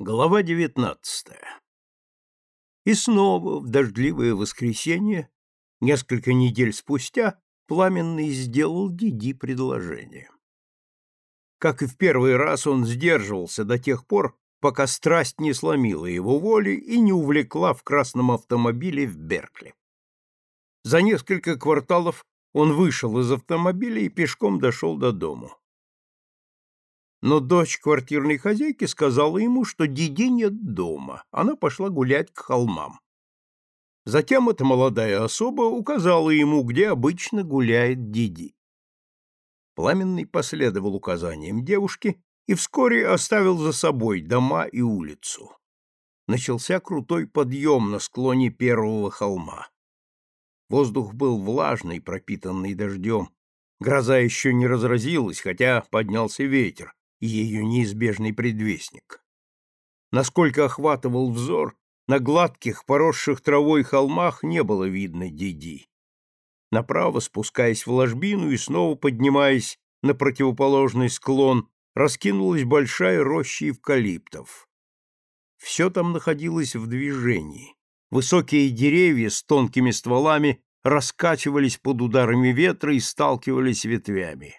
Глава девятнадцатая. И снова в дождливое воскресенье, несколько недель спустя, Пламенный сделал Диди предложение. Как и в первый раз, он сдерживался до тех пор, пока страсть не сломила его воли и не увлекла в красном автомобиле в Беркли. За несколько кварталов он вышел из автомобиля и пешком дошел до дому но дочь квартирной хозяйки сказала ему, что Диди нет дома, она пошла гулять к холмам. Затем эта молодая особа указала ему, где обычно гуляет Диди. Пламенный последовал указаниям девушки и вскоре оставил за собой дома и улицу. Начался крутой подъем на склоне первого холма. Воздух был влажный, пропитанный дождем. Гроза еще не разразилась, хотя поднялся ветер, ее неизбежный предвестник. Насколько охватывал взор, на гладких, поросших травой холмах не было видно Диди. Направо, спускаясь в ложбину и снова поднимаясь на противоположный склон, раскинулась большая роща эвкалиптов. Все там находилось в движении. Высокие деревья с тонкими стволами раскачивались под ударами ветра и сталкивались ветвями.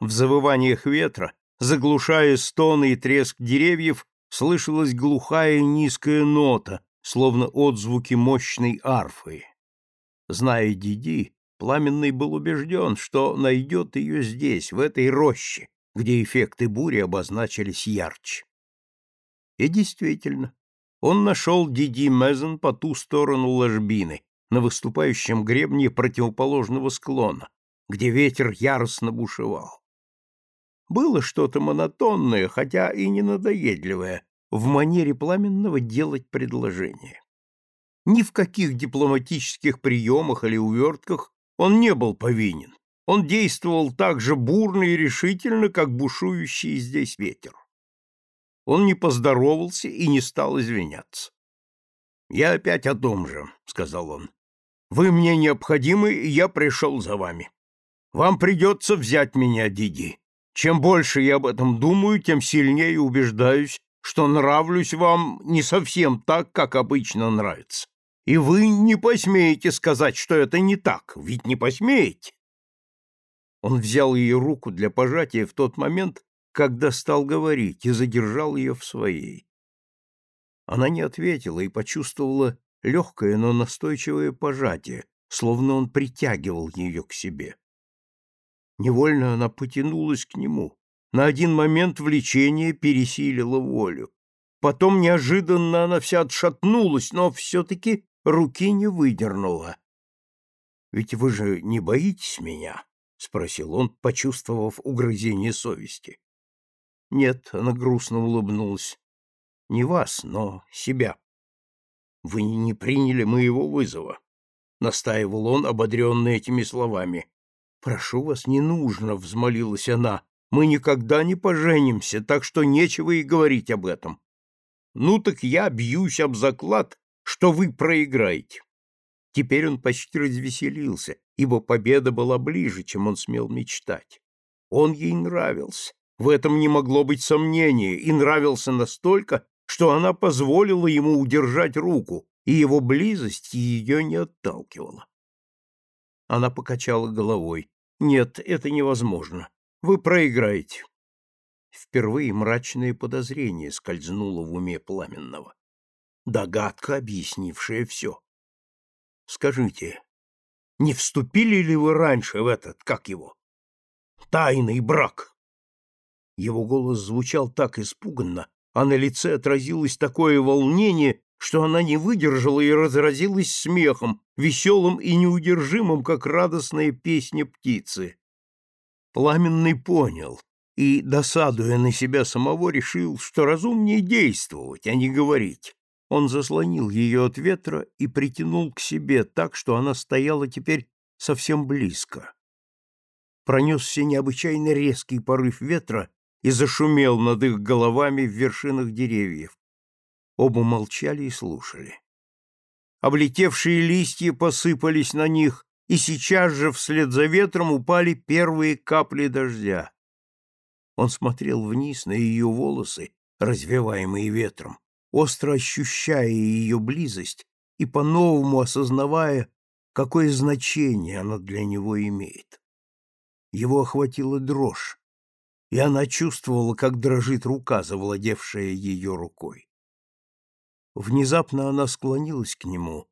В завываниях ветра заглушая стоны и треск деревьев, слышалась глухая низкая нота, словно отзвуки мощной арфы. Зная Диди, Пламенный был убежден, что найдет ее здесь, в этой роще, где эффекты бури обозначились ярче. И действительно, он нашел Диди Мезен по ту сторону ложбины, на выступающем гребне противоположного склона, где ветер яростно бушевал. Было что-то монотонное, хотя и не надоедливое, в манере Пламенного делать предложение. Ни в каких дипломатических приемах или увертках он не был повинен. Он действовал так же бурно и решительно, как бушующий здесь ветер. Он не поздоровался и не стал извиняться. «Я опять о том же», — сказал он. «Вы мне необходимы, и я пришел за вами. Вам придется взять меня, Диди. Чем больше я об этом думаю, тем сильнее убеждаюсь, что нравлюсь вам не совсем так, как обычно нравится. И вы не посмеете сказать, что это не так, ведь не посмеете. Он взял ее руку для пожатия в тот момент, когда стал говорить, и задержал ее в своей. Она не ответила и почувствовала легкое, но настойчивое пожатие, словно он притягивал ее к себе. Невольно она потянулась к нему. На один момент влечение пересилило волю. Потом неожиданно она вся отшатнулась, но все-таки руки не выдернула. «Ведь вы же не боитесь меня?» — спросил он, почувствовав угрызение совести. «Нет», — она грустно улыбнулась. «Не вас, но себя». «Вы не приняли моего вызова», — настаивал он, ободренный этими словами. «Прошу вас, не нужно», — взмолилась она. «Мы никогда не поженимся, так что нечего и говорить об этом». «Ну так я бьюсь об заклад, что вы проиграете». Теперь он почти развеселился, ибо победа была ближе, чем он смел мечтать. Он ей нравился, в этом не могло быть сомнения, и нравился настолько, что она позволила ему удержать руку, и его близость ее не отталкивала. Она покачала головой. Нет, это невозможно. Вы проиграете. Впервые мрачное подозрение скользнуло в уме Пламенного. Догадка, объяснившая все. Скажите, не вступили ли вы раньше в этот, как его, тайный брак? Его голос звучал так испуганно, а на лице отразилось такое волнение, что она не выдержала и разразилась смехом, веселым и неудержимым, как радостная песня птицы. Пламенный понял и, досадуя на себя самого, решил, что разумнее действовать, а не говорить. Он заслонил ее от ветра и притянул к себе так, что она стояла теперь совсем близко. Пронесся необычайно резкий порыв ветра и зашумел над их головами в вершинах деревьев. Оба молчали и слушали. Облетевшие листья посыпались на них, и сейчас же вслед за ветром упали первые капли дождя. Он смотрел вниз на ее волосы развиваемый ветром, остро ощущая ее близость и по-новому осознавая, какое значение она для него имеет. Его охватила дрожь, и она чувствовала, как дрожит рука, завладевшая ее рукой. Внезапно она склонилась к нему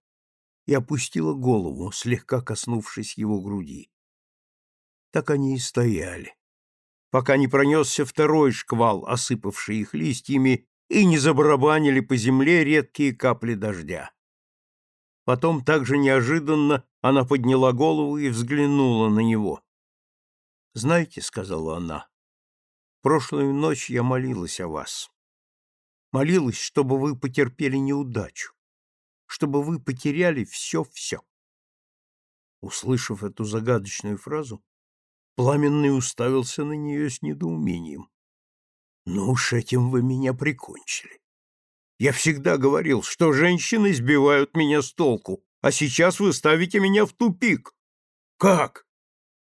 и опустила голову, слегка коснувшись его груди. Так они и стояли, пока не пронесся второй шквал, осыпавший их листьями, и не забарабанили по земле редкие капли дождя. Потом так же неожиданно она подняла голову и взглянула на него. «Знаете, — сказала она, — прошлую ночь я молилась о вас. Молилась, чтобы вы потерпели неудачу, чтобы вы потеряли все-все. Услышав эту загадочную фразу, Пламенный уставился на нее с недоумением. «Ну уж этим вы меня прикончили. Я всегда говорил, что женщины сбивают меня с толку, а сейчас вы ставите меня в тупик. Как?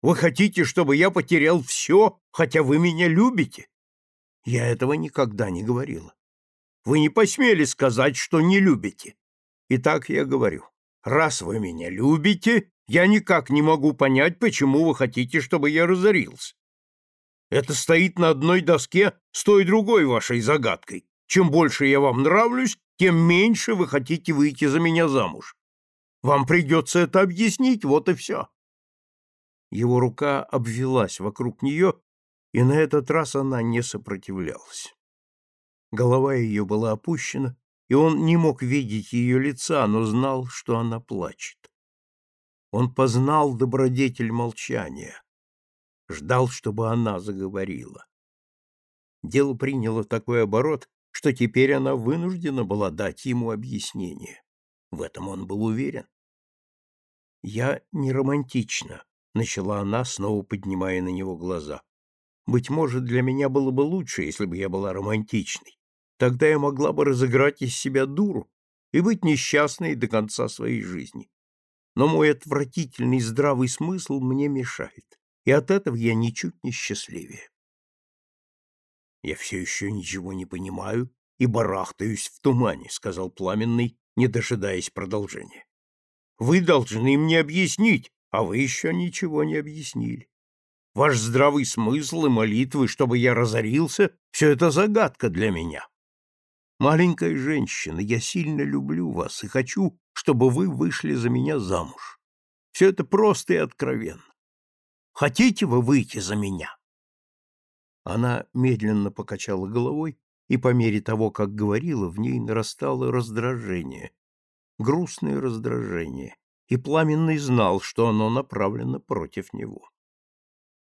Вы хотите, чтобы я потерял все, хотя вы меня любите? Я этого никогда не говорила. Вы не посмели сказать, что не любите. Итак, я говорю, раз вы меня любите, я никак не могу понять, почему вы хотите, чтобы я разорился. Это стоит на одной доске с той другой вашей загадкой. Чем больше я вам нравлюсь, тем меньше вы хотите выйти за меня замуж. Вам придется это объяснить, вот и все. Его рука обвелась вокруг нее, и на этот раз она не сопротивлялась. Голова ее была опущена, и он не мог видеть ее лица, но знал, что она плачет. Он познал добродетель молчания, ждал, чтобы она заговорила. Дело приняло такой оборот, что теперь она вынуждена была дать ему объяснение. В этом он был уверен. «Я не романтична», — начала она, снова поднимая на него глаза. «Быть может, для меня было бы лучше, если бы я была романтичной. Тогда я могла бы разыграть из себя дуру и быть несчастной до конца своей жизни. Но мой отвратительный здравый смысл мне мешает, и от этого я ничуть не счастливее. Я все еще ничего не понимаю и барахтаюсь в тумане, сказал Пламенный, не дожидаясь продолжения. Вы должны мне объяснить, а вы еще ничего не объяснили. Ваш здравый смысл и молитвы, чтобы я разорился, все это загадка для меня. Маленькая женщина, я сильно люблю вас и хочу, чтобы вы вышли за меня замуж. Все это просто и откровенно. Хотите вы выйти за меня? Она медленно покачала головой, и по мере того, как говорила, в ней нарастало раздражение, грустное раздражение, и Пламенный знал, что оно направлено против него.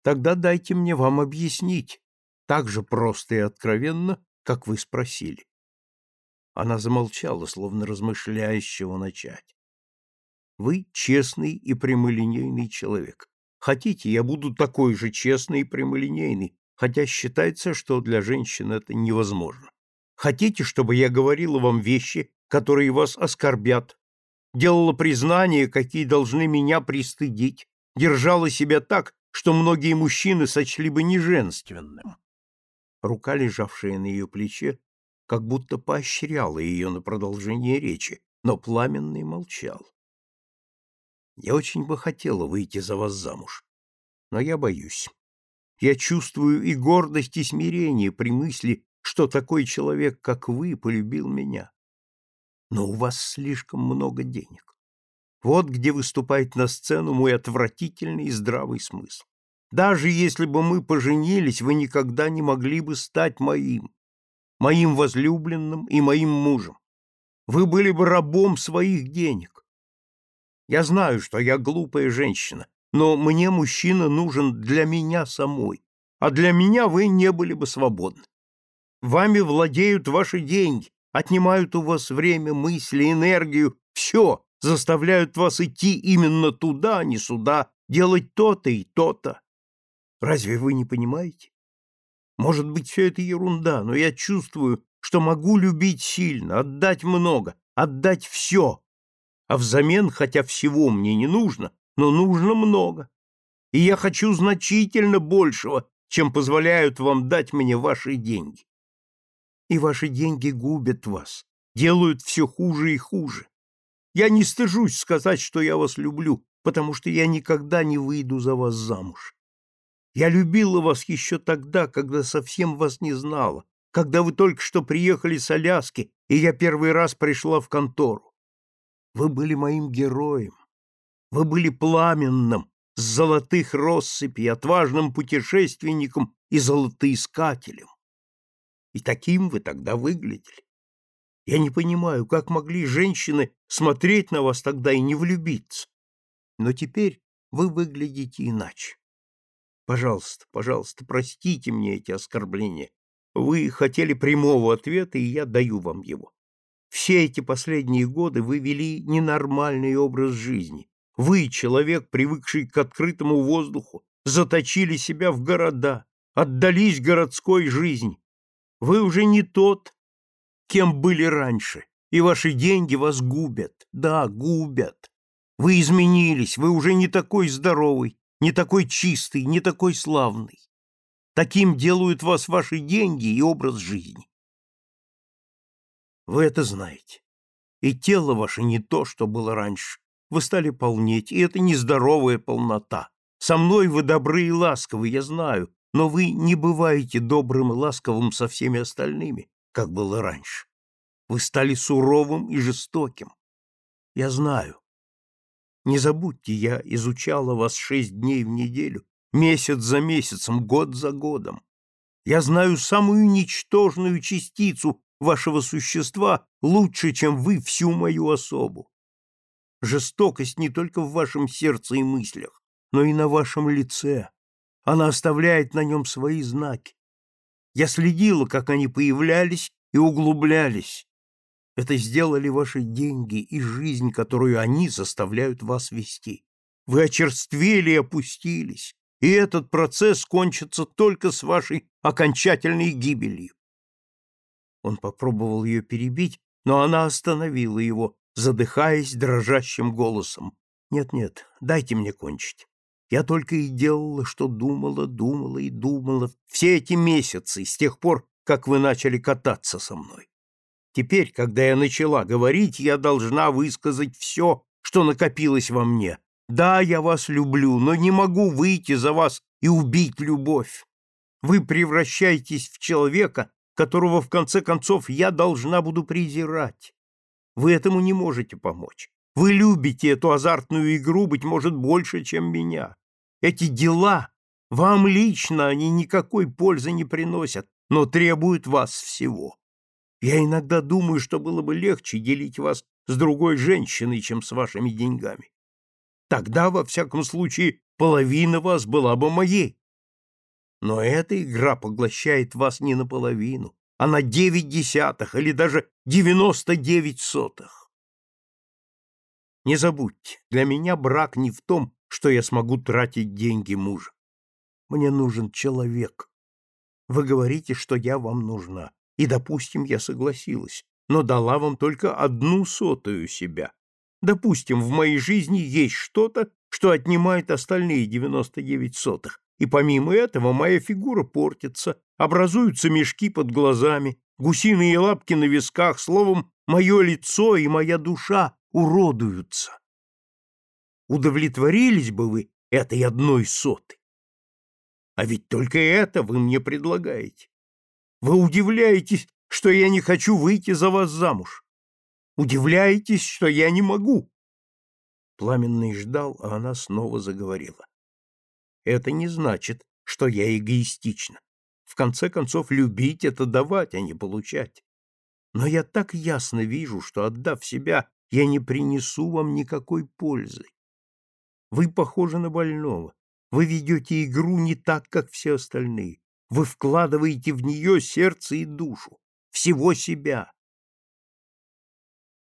Тогда дайте мне вам объяснить, так же просто и откровенно, как вы спросили. Она замолчала, словно размышляя, с чего начать. Вы честный и прямолинейный человек. Хотите, я буду такой же честный и прямолинейный, хотя считается, что для женщин это невозможно. Хотите, чтобы я говорила вам вещи, которые вас оскорбят, делала признания, какие должны меня пристыдить, держала себя так, что многие мужчины сочли бы неженственным. Рука, лежавшая на ее плече, как будто поощряла ее на продолжение речи, но Пламенный молчал. «Я очень бы хотела выйти за вас замуж, но я боюсь. Я чувствую и гордость, и смирение при мысли, что такой человек, как вы, полюбил меня. Но у вас слишком много денег. Вот где выступает на сцену мой отвратительный и здравый смысл. Даже если бы мы поженились, вы никогда не могли бы стать моим моим возлюбленным и моим мужем. Вы были бы рабом своих денег. Я знаю, что я глупая женщина, но мне мужчина нужен для меня самой, а для меня вы не были бы свободны. Вами владеют ваши деньги, отнимают у вас время, мысли, энергию, все, заставляют вас идти именно туда, а не сюда, делать то-то и то-то. Разве вы не понимаете? Может быть, все это ерунда, но я чувствую, что могу любить сильно, отдать много, отдать все. А взамен, хотя всего мне не нужно, но нужно много. И я хочу значительно большего, чем позволяют вам дать мне ваши деньги. И ваши деньги губят вас, делают все хуже и хуже. Я не стыжусь сказать, что я вас люблю, потому что я никогда не выйду за вас замуж. Я любила вас еще тогда, когда совсем вас не знала, когда вы только что приехали с Аляски, и я первый раз пришла в контору. Вы были моим героем. Вы были пламенным, с золотых россыпей, отважным путешественником и золотоискателем. И таким вы тогда выглядели. Я не понимаю, как могли женщины смотреть на вас тогда и не влюбиться. Но теперь вы выглядите иначе. Пожалуйста, пожалуйста, простите мне эти оскорбления. Вы хотели прямого ответа, и я даю вам его. Все эти последние годы вы вели ненормальный образ жизни. Вы, человек, привыкший к открытому воздуху, заточили себя в города, отдались городской жизни. Вы уже не тот, кем были раньше, и ваши деньги вас губят. Да, губят. Вы изменились, вы уже не такой здоровый, не такой чистый, не такой славный. Таким делают вас ваши деньги и образ жизни. Вы это знаете. И тело ваше не то, что было раньше. Вы стали полнеть, и это нездоровая полнота. Со мной вы добры и ласковы, я знаю, но вы не бываете добрым и ласковым со всеми остальными, как было раньше. Вы стали суровым и жестоким. Я знаю. Не забудьте, я изучала вас шесть дней в неделю, месяц за месяцем, год за годом. Я знаю самую ничтожную частицу вашего существа лучше, чем вы всю мою особу. Жестокость не только в вашем сердце и мыслях, но и на вашем лице. Она оставляет на нем свои знаки. Я следила, как они появлялись и углублялись, это сделали ваши деньги и жизнь, которую они заставляют вас вести. Вы очерствели и опустились, и этот процесс кончится только с вашей окончательной гибелью. Он попробовал ее перебить, но она остановила его, задыхаясь дрожащим голосом. «Нет-нет, дайте мне кончить. Я только и делала, что думала, думала и думала все эти месяцы, с тех пор, как вы начали кататься со мной. Теперь, когда я начала говорить, я должна высказать все, что накопилось во мне. Да, я вас люблю, но не могу выйти за вас и убить любовь. Вы превращаетесь в человека, которого в конце концов я должна буду презирать. Вы этому не можете помочь. Вы любите эту азартную игру, быть может, больше, чем меня. Эти дела, вам лично они никакой пользы не приносят, но требуют вас всего. Я иногда думаю, что было бы легче делить вас с другой женщиной, чем с вашими деньгами. Тогда, во всяком случае, половина вас была бы моей. Но эта игра поглощает вас не наполовину, а на девять десятых или даже девяносто девять сотых. Не забудьте, для меня брак не в том, что я смогу тратить деньги мужа. Мне нужен человек. Вы говорите, что я вам нужна. И, допустим, я согласилась, но дала вам только одну сотую себя. Допустим, в моей жизни есть что-то, что отнимает остальные девяносто девять сотых, и помимо этого моя фигура портится, образуются мешки под глазами, гусиные лапки на висках, словом, мое лицо и моя душа уродуются. Удовлетворились бы вы этой одной сотой? А ведь только это вы мне предлагаете. Вы удивляетесь, что я не хочу выйти за вас замуж. Удивляетесь, что я не могу. Пламенный ждал, а она снова заговорила. Это не значит, что я эгоистична. В конце концов, любить — это давать, а не получать. Но я так ясно вижу, что, отдав себя, я не принесу вам никакой пользы. Вы похожи на больного. Вы ведете игру не так, как все остальные. Вы вкладываете в нее сердце и душу, всего себя.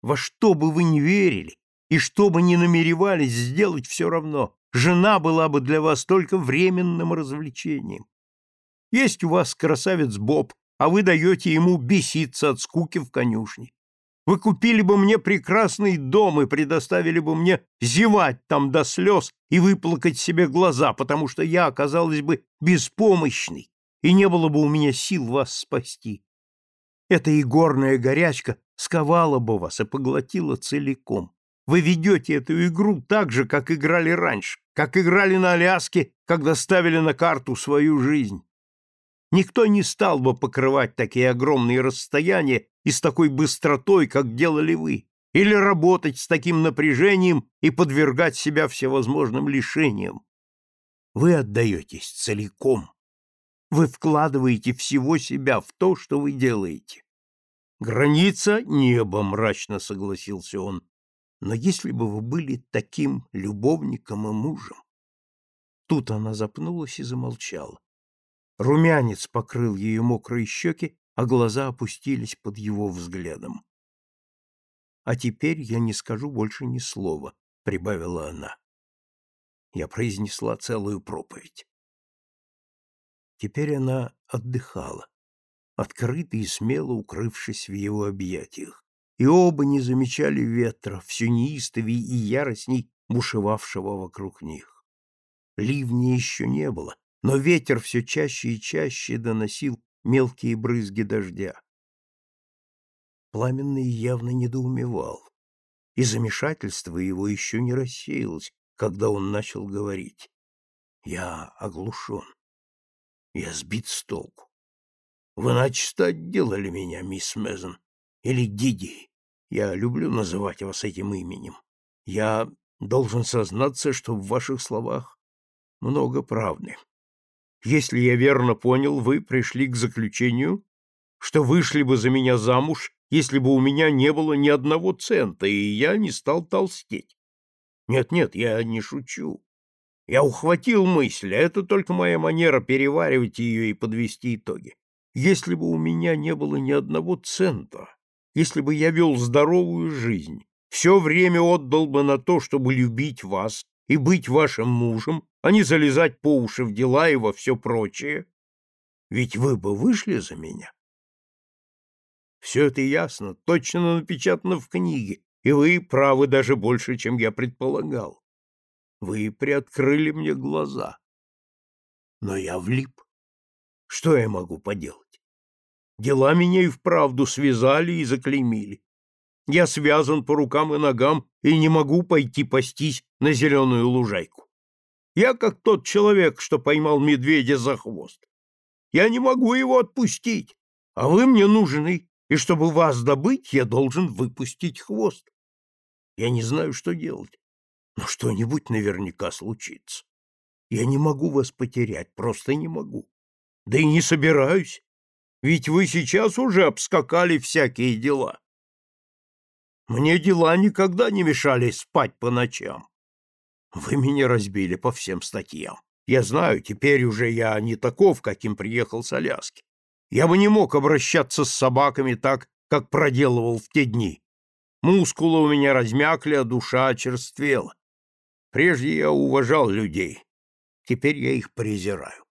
Во что бы вы ни верили, и что бы ни намеревались сделать, все равно, жена была бы для вас только временным развлечением. Есть у вас красавец Боб, а вы даете ему беситься от скуки в конюшне. Вы купили бы мне прекрасный дом и предоставили бы мне зевать там до слез и выплакать себе глаза, потому что я оказалась бы беспомощной, и не было бы у меня сил вас спасти. Эта игорная горячка сковала бы вас и поглотила целиком. Вы ведете эту игру так же, как играли раньше, как играли на Аляске, когда ставили на карту свою жизнь. Никто не стал бы покрывать такие огромные расстояния и с такой быстротой, как делали вы, или работать с таким напряжением и подвергать себя всевозможным лишениям. Вы отдаетесь целиком. Вы вкладываете всего себя в то, что вы делаете. Граница — небо, мрачно согласился он. Но если бы вы были таким любовником и мужем... Тут она запнулась и замолчала. Румянец покрыл ее мокрые щеки, а глаза опустились под его взглядом. «А теперь я не скажу больше ни слова», — прибавила она. Я произнесла целую проповедь. Теперь она отдыхала, открыто и смело укрывшись в его объятиях, и оба не замечали ветра, все неистовей и яростней бушевавшего вокруг них. Ливни еще не было, но ветер все чаще и чаще доносил мелкие брызги дождя. Пламенный явно недоумевал, и замешательство его еще не рассеялось, когда он начал говорить. Я оглушен. Я сбит с толку. Вы начисто отделали меня, мисс Мезон, или Диди. Я люблю называть вас этим именем. Я должен сознаться, что в ваших словах много правды. Если я верно понял, вы пришли к заключению, что вышли бы за меня замуж, если бы у меня не было ни одного цента, и я не стал толстеть. Нет-нет, я не шучу. Я ухватил мысль, а это только моя манера переваривать ее и подвести итоги. Если бы у меня не было ни одного цента, если бы я вел здоровую жизнь, все время отдал бы на то, чтобы любить вас и быть вашим мужем, а не залезать по уши в дела и во все прочее, ведь вы бы вышли за меня. Все это ясно, точно напечатано в книге, и вы правы даже больше, чем я предполагал. Вы приоткрыли мне глаза. Но я влип. Что я могу поделать? Дела меня и вправду связали и заклеймили. Я связан по рукам и ногам и не могу пойти пастись на зеленую лужайку. Я как тот человек, что поймал медведя за хвост. Я не могу его отпустить, а вы мне нужны, и чтобы вас добыть, я должен выпустить хвост. Я не знаю, что делать. Но что-нибудь наверняка случится. Я не могу вас потерять, просто не могу. Да и не собираюсь. Ведь вы сейчас уже обскакали всякие дела. Мне дела никогда не мешали спать по ночам. Вы меня разбили по всем статьям. Я знаю, теперь уже я не таков, каким приехал с Аляски. Я бы не мог обращаться с собаками так, как проделывал в те дни. Мускулы у меня размякли, а душа очерствела. Прежде я уважал людей, теперь я их презираю.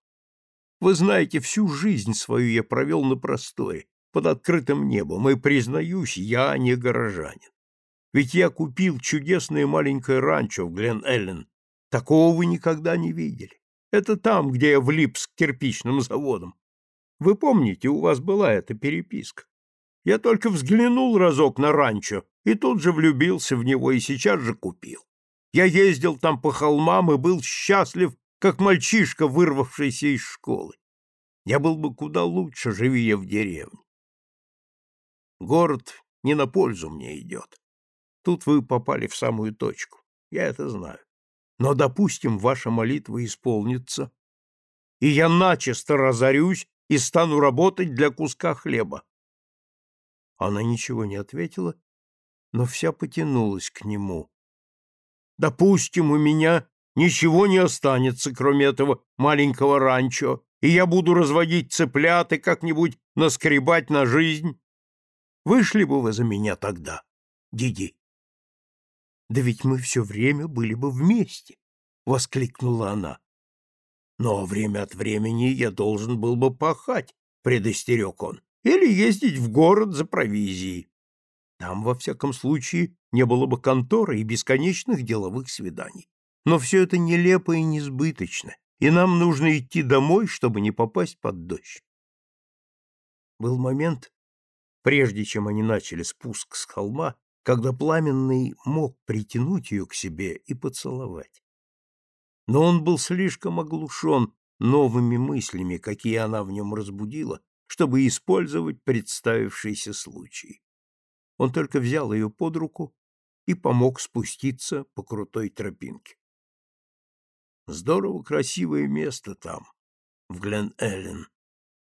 Вы знаете, всю жизнь свою я провел на просторе, под открытым небом, и, признаюсь, я не горожанин. Ведь я купил чудесное маленькое ранчо в Глен-Эллен. Такого вы никогда не видели. Это там, где я влип с кирпичным заводом. Вы помните, у вас была эта переписка. Я только взглянул разок на ранчо и тут же влюбился в него и сейчас же купил. Я ездил там по холмам и был счастлив, как мальчишка, вырвавшийся из школы. Я был бы куда лучше, живи я в деревне. Город не на пользу мне идет. Тут вы попали в самую точку. Я это знаю. Но, допустим, ваша молитва исполнится, и я начисто разорюсь и стану работать для куска хлеба. Она ничего не ответила, но вся потянулась к нему. Допустим, у меня ничего не останется, кроме этого маленького ранчо, и я буду разводить цыплят и как-нибудь наскребать на жизнь. Вышли бы вы за меня тогда, Диди? Да ведь мы все время были бы вместе, — воскликнула она. Но время от времени я должен был бы пахать, — предостерег он или ездить в город за провизией. Там, во всяком случае, не было бы конторы и бесконечных деловых свиданий. Но все это нелепо и несбыточно, и нам нужно идти домой, чтобы не попасть под дождь. Был момент, прежде чем они начали спуск с холма, когда Пламенный мог притянуть ее к себе и поцеловать. Но он был слишком оглушен новыми мыслями, какие она в нем разбудила, чтобы использовать представившийся случай. Он только взял ее под руку и помог спуститься по крутой тропинке. Здорово красивое место там, в Глен-Эллен,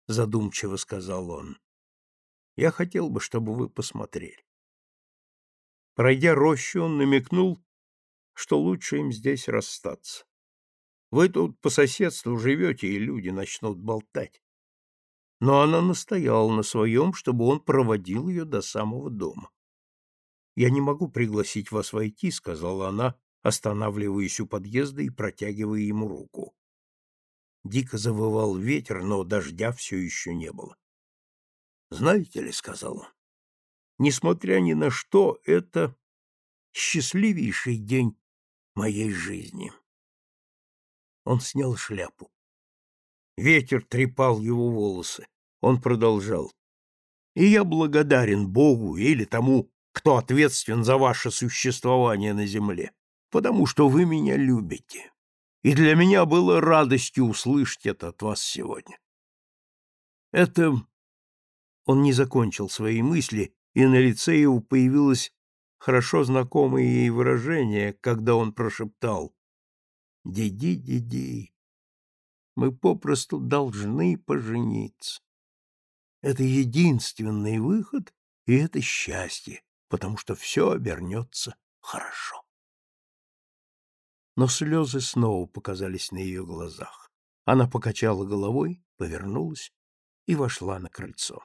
задумчиво сказал он. Я хотел бы, чтобы вы посмотрели. Пройдя рощу, он намекнул, что лучше им здесь расстаться. Вы тут по соседству живете, и люди начнут болтать. Но она настояла на своем, чтобы он проводил ее до самого дома. «Я не могу пригласить вас войти», — сказала она, останавливаясь у подъезда и протягивая ему руку. Дико завывал ветер, но дождя все еще не было. «Знаете ли», — сказал он, — «несмотря ни на что, это счастливейший день моей жизни». Он снял шляпу. Ветер трепал его волосы. Он продолжал. «И я благодарен Богу или тому, кто ответственен за ваше существование на земле, потому что вы меня любите. И для меня было радостью услышать это от вас сегодня. Это... Он не закончил свои мысли, и на лице его появилось хорошо знакомое ей выражение, когда он прошептал «Диди, Диди, мы попросту должны пожениться. Это единственный выход, и это счастье, потому что все обернется хорошо. Но слезы снова показались на ее глазах. Она покачала головой, повернулась и вошла на крыльцо.